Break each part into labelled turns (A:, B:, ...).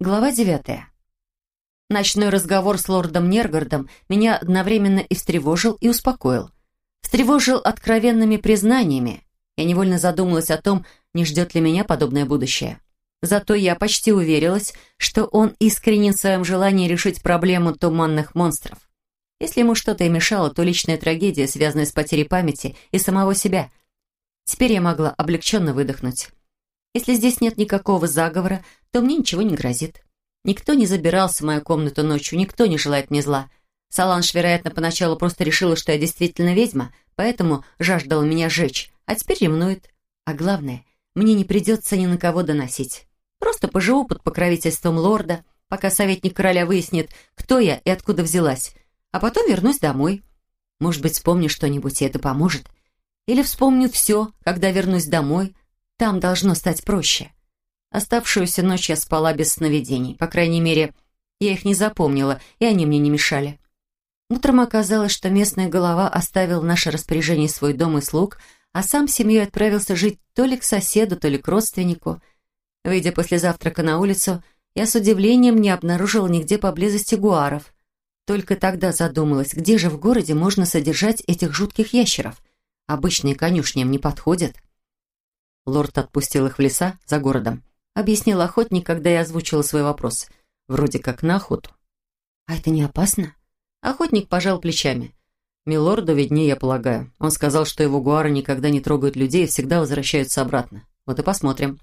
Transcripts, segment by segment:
A: Глава девятая. Ночной разговор с лордом Нергардом меня одновременно и встревожил, и успокоил. Встревожил откровенными признаниями. Я невольно задумалась о том, не ждет ли меня подобное будущее. Зато я почти уверилась, что он искренен в своем желании решить проблему туманных монстров. Если ему что-то и мешало, то личная трагедия, связанная с потерей памяти и самого себя. Теперь я могла облегченно выдохнуть. Если здесь нет никакого заговора, то мне ничего не грозит. Никто не забирался в мою комнату ночью, никто не желает мне зла. Саланж, вероятно, поначалу просто решила, что я действительно ведьма, поэтому жаждала меня сжечь, а теперь ревнует. А главное, мне не придется ни на кого доносить. Просто поживу под покровительством лорда, пока советник короля выяснит, кто я и откуда взялась, а потом вернусь домой. Может быть, вспомню что-нибудь, и это поможет. Или вспомню все, когда вернусь домой, там должно стать проще. Оставшуюся ночь я спала без сновидений. По крайней мере, я их не запомнила, и они мне не мешали. Утром оказалось, что местная голова оставил наше распоряжение свой дом и слуг, а сам семьей отправился жить то ли к соседу, то ли к родственнику. Выйдя после завтрака на улицу, я с удивлением не обнаружила нигде поблизости гуаров. Только тогда задумалась, где же в городе можно содержать этих жутких ящеров. Обычные конюшни им не подходят. Лорд отпустил их в леса за городом. Объяснил охотник, когда я озвучила свой вопрос. Вроде как на охоту. «А это не опасно?» Охотник пожал плечами. «Милорду виднее, я полагаю. Он сказал, что его гуары никогда не трогают людей и всегда возвращаются обратно. Вот и посмотрим».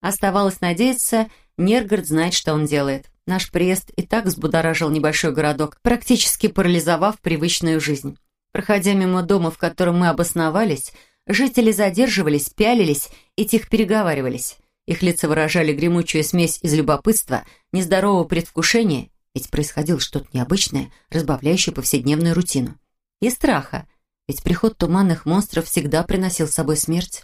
A: Оставалось надеяться, Нергард знает, что он делает. Наш приезд и так взбудоражил небольшой городок, практически парализовав привычную жизнь. Проходя мимо дома, в котором мы обосновались, Жители задерживались, пялились и тихо переговаривались. Их лица выражали гремучую смесь из любопытства, нездорового предвкушения, ведь происходило что-то необычное, разбавляющее повседневную рутину. И страха, ведь приход туманных монстров всегда приносил с собой смерть.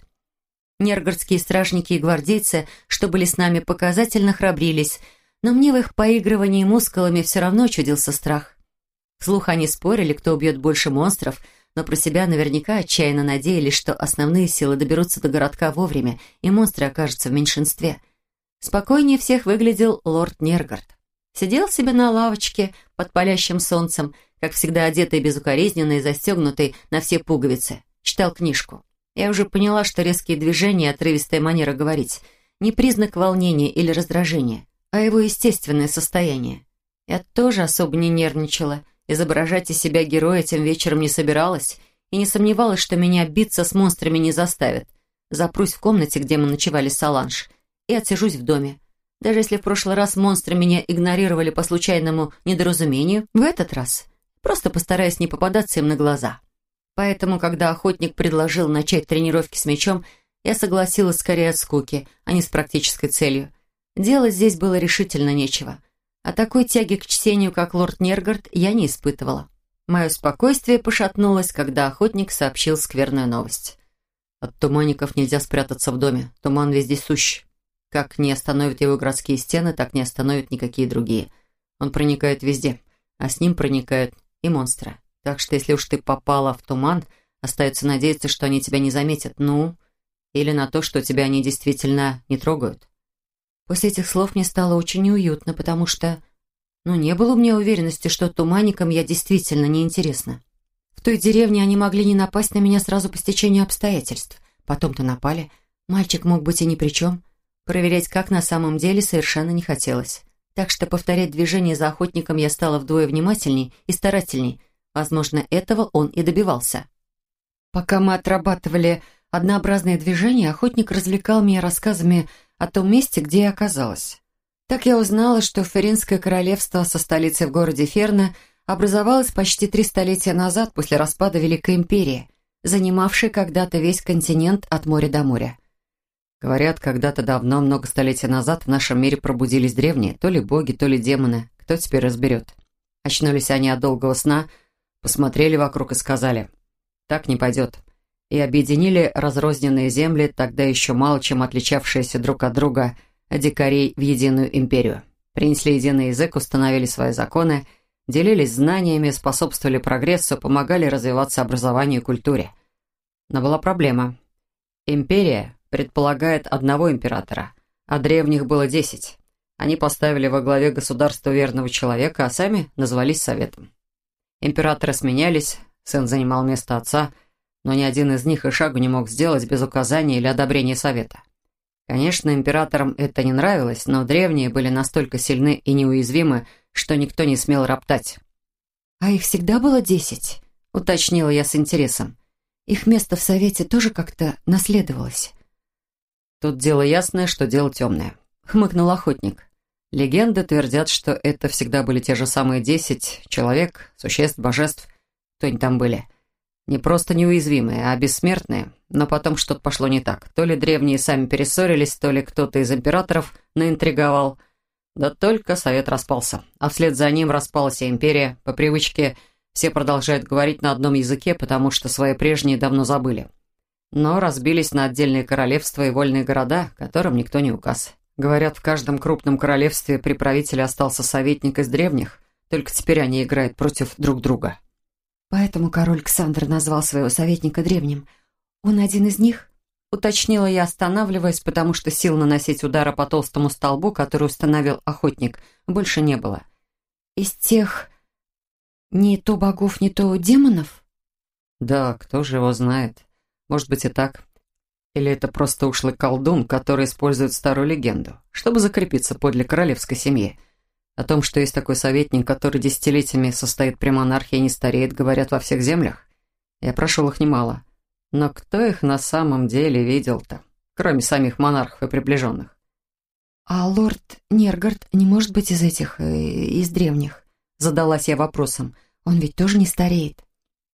A: Нергородские стражники и гвардейцы, что были с нами, показательно храбрились, но мне в их поигрывании мускулами все равно чудился страх. Вслух они спорили, кто убьет больше монстров – но про себя наверняка отчаянно надеялись, что основные силы доберутся до городка вовремя, и монстры окажутся в меньшинстве. Спокойнее всех выглядел лорд Нергард. Сидел себе на лавочке под палящим солнцем, как всегда одетый безукоризненно и застегнутый на все пуговицы. Читал книжку. Я уже поняла, что резкие движения и отрывистая манера говорить не признак волнения или раздражения, а его естественное состояние. Я тоже особо не нервничала Изображать из себя героя тем вечером не собиралась и не сомневалась, что меня биться с монстрами не заставят. Запрусь в комнате, где мы ночевали с Соланж, и отсижусь в доме. Даже если в прошлый раз монстры меня игнорировали по случайному недоразумению, в этот раз просто постараюсь не попадаться им на глаза. Поэтому, когда охотник предложил начать тренировки с мечом, я согласилась скорее от скуки, а не с практической целью. Делать здесь было решительно нечего. А такой тяги к чтению, как лорд Нергард, я не испытывала. Мое спокойствие пошатнулось, когда охотник сообщил скверную новость. От туманников нельзя спрятаться в доме. Туман везде сущ. Как не остановят его городские стены, так не остановят никакие другие. Он проникает везде, а с ним проникают и монстры. Так что если уж ты попала в туман, остается надеяться, что они тебя не заметят. Ну, или на то, что тебя они действительно не трогают. После этих слов мне стало очень неуютно, потому что... Ну, не было у меня уверенности, что туманникам я действительно неинтересна. В той деревне они могли не напасть на меня сразу по стечению обстоятельств. Потом-то напали. Мальчик мог быть и ни при чем. Проверять, как на самом деле, совершенно не хотелось. Так что повторять движение за охотником я стала вдвое внимательней и старательней. Возможно, этого он и добивался. Пока мы отрабатывали однообразные движения, охотник развлекал меня рассказами о том месте, где я оказалась. Так я узнала, что Феринское королевство со столицей в городе Ферна образовалось почти три столетия назад после распада Великой империи, занимавшей когда-то весь континент от моря до моря. Говорят, когда-то давно, много столетий назад, в нашем мире пробудились древние, то ли боги, то ли демоны, кто теперь разберет. Очнулись они от долгого сна, посмотрели вокруг и сказали, «Так не пойдет и объединили разрозненные земли, тогда еще мало чем отличавшиеся друг от друга дикарей в единую империю. Принесли единый язык, установили свои законы, делились знаниями, способствовали прогрессу, помогали развиваться образованию и культуре. Но была проблема. Империя предполагает одного императора, а древних было десять.
B: Они поставили во главе государства верного человека, а сами назвались Советом. Императоры сменялись, сын занимал место отца, но ни один из них и шагу не мог сделать без указания или одобрения Совета. Конечно, императорам это не нравилось, но древние были настолько сильны и неуязвимы, что никто не смел роптать.
A: «А их всегда было десять?» — уточнила я с интересом. «Их место в Совете тоже как-то наследовалось?»
B: «Тут дело ясное, что дело темное», — хмыкнул охотник. «Легенды твердят, что это всегда были те же самые десять человек, существ, божеств, кто они там были. Не просто неуязвимые, а бессмертные. Но потом что-то пошло не так. То ли древние сами перессорились, то ли кто-то из императоров наинтриговал. Да только совет распался. А вслед за ним распалась и империя. По привычке все продолжают говорить на одном языке, потому что свои прежние давно забыли. Но разбились на отдельные королевства и вольные города, которым никто не указ. Говорят, в каждом крупном королевстве при правителе остался советник из древних, только теперь они играют против друг друга.
A: Поэтому король Ксандр назвал своего советника древним. Он один из них? Уточнила я, останавливаясь, потому что сил наносить удара по толстому столбу, который установил охотник, больше не было. Из тех... не то богов, не то демонов?
B: Да, кто же его знает. Может быть и так. Или это просто ушлый колдун, который использует старую легенду, чтобы закрепиться подле королевской семьи. О том, что есть такой советник, который десятилетиями состоит при монархии и не стареет, говорят во всех землях. Я прошел их немало. Но кто их на самом деле видел-то, кроме самих монархов и приближенных?
A: «А лорд Нергард не может быть из этих, э, из древних?» Задалась я вопросом. «Он ведь тоже не стареет».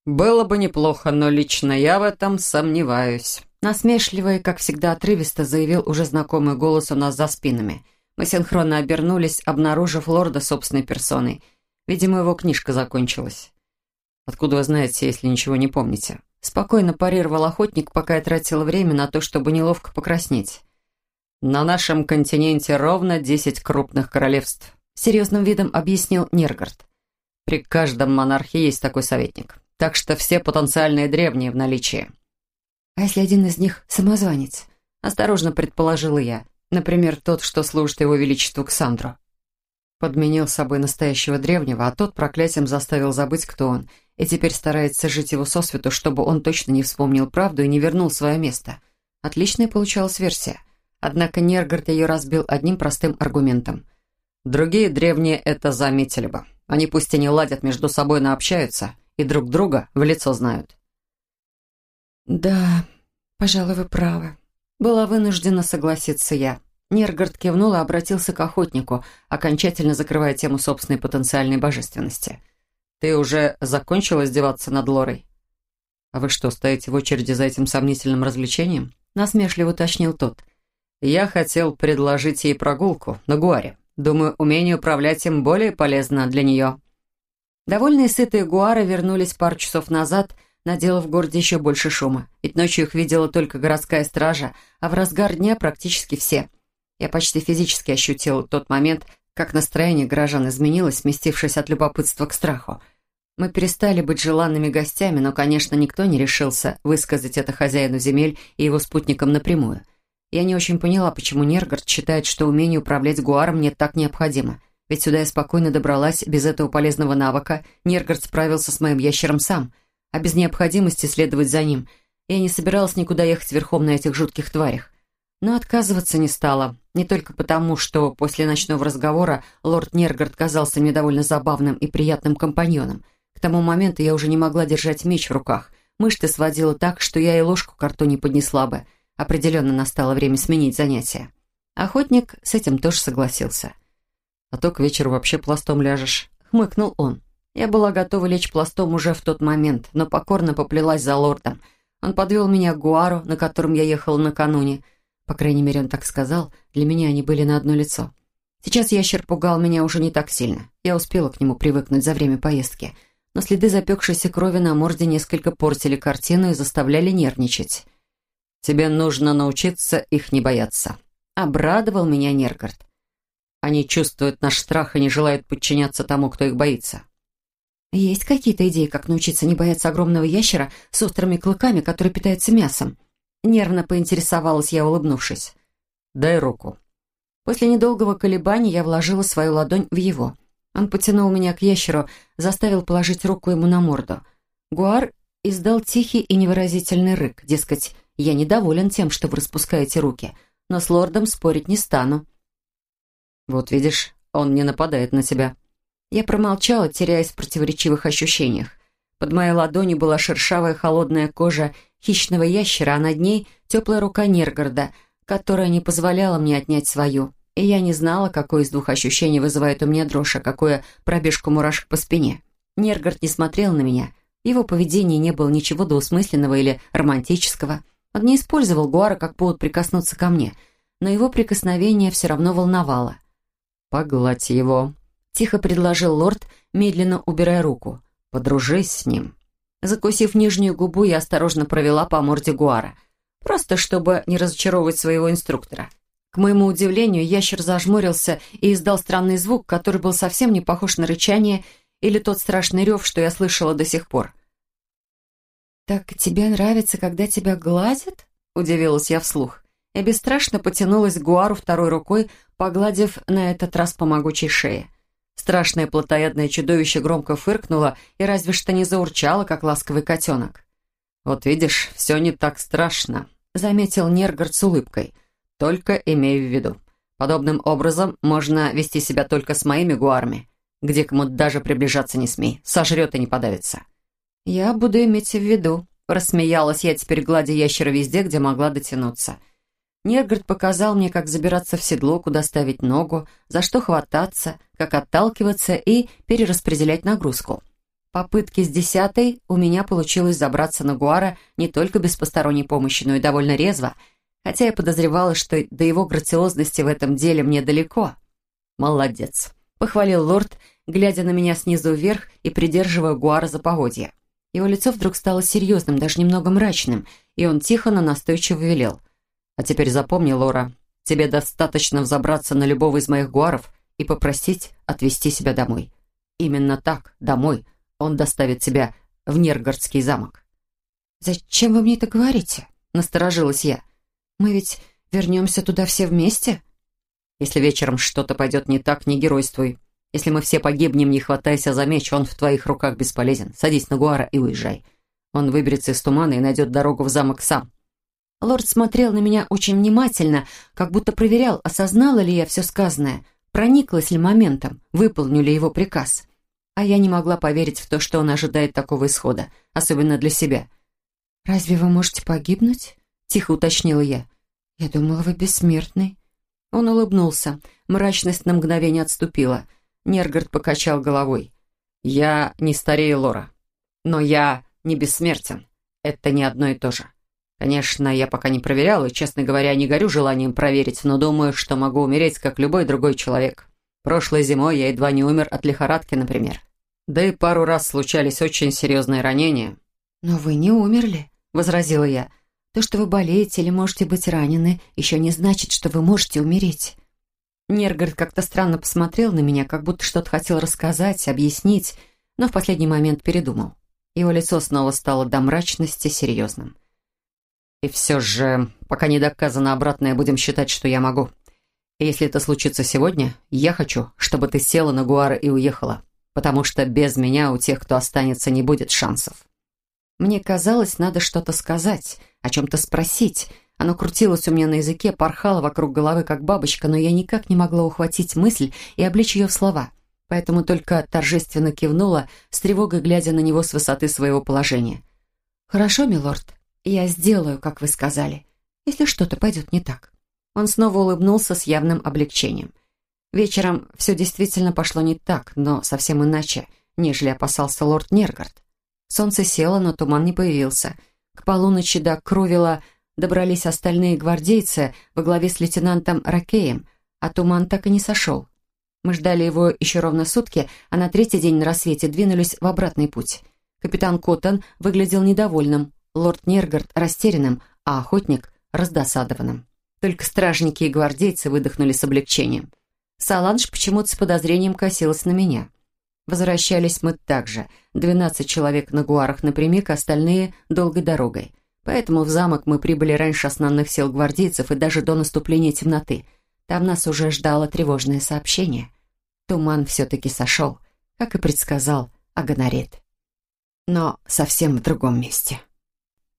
B: «Было бы неплохо, но лично я в этом сомневаюсь».
A: Насмешливо и, как всегда, отрывисто заявил уже знакомый голос у нас за спинами – мы синхронно обернулись, обнаружив лорда собственной персоной. Видимо, его книжка закончилась.
B: «Откуда вы знаете, если ничего не помните?»
A: Спокойно парировал охотник, пока я тратила время на то, чтобы неловко покраснеть.
B: «На нашем континенте ровно десять крупных королевств»,
A: серьезным видом объяснил Нергард.
B: «При каждом монархе есть такой советник, так что все потенциальные древние в наличии».
A: «А если один из них самозванец?» Осторожно предположила я. Например, тот, что служит его величеству Ксандру. Подменил собой настоящего древнего, а тот проклятием заставил забыть, кто он, и теперь старается жить его сосвету, чтобы он точно не вспомнил правду и не вернул свое место. Отличная получалась версия. Однако Нергард ее разбил одним простым аргументом.
B: Другие древние это заметили бы. Они пусть и не ладят между собой, но общаются, и друг друга в лицо знают.
A: «Да, пожалуй, вы правы», была вынуждена согласиться я. Нергард кивнул и обратился к охотнику, окончательно закрывая тему собственной потенциальной божественности.
B: «Ты уже закончила издеваться над Лорой?» «А вы что, стоите в очереди за этим сомнительным развлечением?» Насмешливо уточнил тот. «Я хотел предложить ей прогулку на Гуаре. Думаю, умение управлять им более полезно для нее».
A: Довольные сытые Гуары вернулись пару часов назад наделав в городе еще больше шума. Ведь ночью их видела только городская стража, а в разгар дня практически все. Я почти физически ощутил тот момент, как настроение горожан изменилось, сместившись от любопытства к страху. Мы перестали быть желанными гостями, но, конечно, никто не решился высказать это хозяину земель и его спутникам напрямую. Я не очень поняла, почему Нергард считает, что умение управлять Гуаром мне так необходимо. Ведь сюда я спокойно добралась, без этого полезного навыка Нергард справился с моим ящером сам — а без необходимости следовать за ним. Я не собиралась никуда ехать верхом на этих жутких тварях. Но отказываться не стала. Не только потому, что после ночного разговора лорд Нергард казался мне довольно забавным и приятным компаньоном. К тому моменту я уже не могла держать меч в руках. Мышцы сводила так, что я и ложку к рту не поднесла бы. Определенно настало время сменить занятие. Охотник с этим тоже согласился.
B: «А то к вечеру вообще пластом ляжешь», —
A: хмыкнул он. Я была готова лечь пластом уже в тот момент, но покорно поплелась за лордом. Он подвел меня к Гуару, на котором я ехала накануне. По крайней мере, он так сказал. Для меня они были на одно лицо. Сейчас ящер пугал меня уже не так сильно. Я успела к нему привыкнуть за время поездки. Но следы запекшейся крови на морде несколько портили картину и заставляли нервничать.
B: «Тебе нужно научиться их не бояться», — обрадовал меня Нергард. «Они чувствуют наш страх и не желают подчиняться тому, кто их боится.
A: «Есть какие-то идеи, как научиться не бояться огромного ящера с острыми клыками, который питается мясом?» Нервно поинтересовалась я, улыбнувшись.
B: «Дай руку».
A: После недолгого колебания я вложила свою ладонь в его. Он потянул меня к ящеру, заставил положить руку ему на морду. Гуар издал тихий и невыразительный рык, дескать, «Я недоволен тем, что вы распускаете руки, но с лордом спорить не стану».
B: «Вот видишь, он не нападает на тебя».
A: Я промолчала, теряясь в противоречивых ощущениях. Под моей ладонью была шершавая холодная кожа хищного ящера, а над ней теплая рука Нергарда, которая не позволяла мне отнять свою. И я не знала, какое из двух ощущений вызывает у меня дрожь, а какое пробежку мурашек по спине. Нергард не смотрел на меня. В его поведении не было ничего двусмысленного или романтического. Он не использовал Гуара как повод прикоснуться ко мне, но его прикосновение все равно волновало.
B: «Погладь его», — тихо предложил лорд, медленно убирая руку. «Подружись с ним».
A: Закусив нижнюю губу, я осторожно провела по морде Гуара. Просто чтобы не разочаровывать своего инструктора. К моему удивлению, ящер зажмурился и издал странный звук, который был совсем не похож на рычание или тот страшный рев, что я слышала до сих пор. «Так тебе нравится, когда тебя гладят?» — удивилась я вслух. Я бесстрашно потянулась к Гуару второй рукой, погладив на этот раз по могучей шее. Страшное плотоядное чудовище громко фыркнуло и разве что не заурчало, как ласковый котенок.
B: «Вот видишь, все не так страшно», — заметил Нергард с улыбкой. «Только имей в виду. Подобным образом можно вести себя только с моими гуарами, где кому даже приближаться не смей, сожрет и не подавится».
A: «Я буду иметь в виду», — рассмеялась я теперь, гладя ящера везде, где могла дотянуться. Нергард показал мне, как забираться в седло, куда ставить ногу, за что хвататься, как отталкиваться и перераспределять нагрузку. Попытки с десятой у меня получилось забраться на Гуара не только без посторонней помощи, но и довольно резво, хотя я подозревала, что до его грациозности в этом деле мне далеко. «Молодец», — похвалил лорд, глядя на меня снизу вверх и придерживая Гуара за поводья. Его лицо вдруг стало серьезным, даже немного мрачным, и он тихо, но настойчиво велел.
B: А теперь запомни, Лора, тебе достаточно взобраться на любого из моих гуаров и попросить отвезти себя домой. Именно так, домой. Он доставит тебя в Нергородский замок.
A: «Зачем вы мне это говорите?» — насторожилась я. «Мы ведь вернемся туда все вместе?»
B: «Если вечером что-то пойдет не так, не геройствуй. Если мы все погибнем, не хватайся за меч, он в твоих руках бесполезен. Садись на Гуара и уезжай. Он выберется из тумана и найдет дорогу в замок сам.
A: Лорд смотрел на меня очень внимательно, как будто проверял, осознала ли я все сказанное, прониклась ли моментом, выполню ли его приказ. А я не могла поверить в то, что он ожидает такого исхода, особенно для себя. «Разве вы можете погибнуть?» — тихо уточнила я. «Я думала, вы бессмертный». Он улыбнулся. Мрачность на мгновение отступила. Нергард покачал головой.
B: «Я не старею, Лора. Но я не бессмертен. Это не одно и то же. Конечно, я пока не проверял и, честно говоря, не горю желанием проверить, но думаю, что могу умереть, как любой другой человек. Прошлой зимой я едва не умер от лихорадки, например. Да и пару раз случались очень серьезные ранения.
A: «Но вы не умерли», — возразила я. «То, что вы болеете или можете быть ранены, еще не значит, что вы можете умереть». Нергард как-то странно посмотрел на меня, как будто что-то хотел рассказать, объяснить, но в последний момент передумал. Его лицо снова стало до мрачности серьезным.
B: И все же, пока не доказано обратное, будем считать, что я могу. И если это случится сегодня, я хочу, чтобы ты села на Гуара и уехала, потому что без меня у тех, кто останется, не будет шансов.
A: Мне казалось, надо что-то сказать, о чем-то спросить. Оно крутилось у меня на языке, порхало вокруг головы, как бабочка, но я никак не могла ухватить мысль и обличь ее в слова. Поэтому только торжественно кивнула, с тревогой глядя на него с высоты своего положения. «Хорошо, милорд, «Я сделаю, как вы сказали, если что-то пойдет не так». Он снова улыбнулся с явным облегчением. Вечером все действительно пошло не так, но совсем иначе, нежели опасался лорд Нергард. Солнце село, но туман не появился. К полуночи до Крувела добрались остальные гвардейцы во главе с лейтенантом Ракеем, а туман так и не сошел. Мы ждали его еще ровно сутки, а на третий день на рассвете двинулись в обратный путь. Капитан Коттон выглядел недовольным, лорд Нергард растерянным, а охотник раздосадованным. Только стражники и гвардейцы выдохнули с облегчением. Саланж почему-то с подозрением косилась на меня. Возвращались мы также. Двенадцать человек на гуарах напрямик, остальные — долгой дорогой. Поэтому в замок мы прибыли раньше основных сил гвардейцев и даже до наступления темноты. Там нас уже ждало тревожное сообщение. Туман все-таки сошел, как и предсказал Аганарет. Но совсем в другом месте.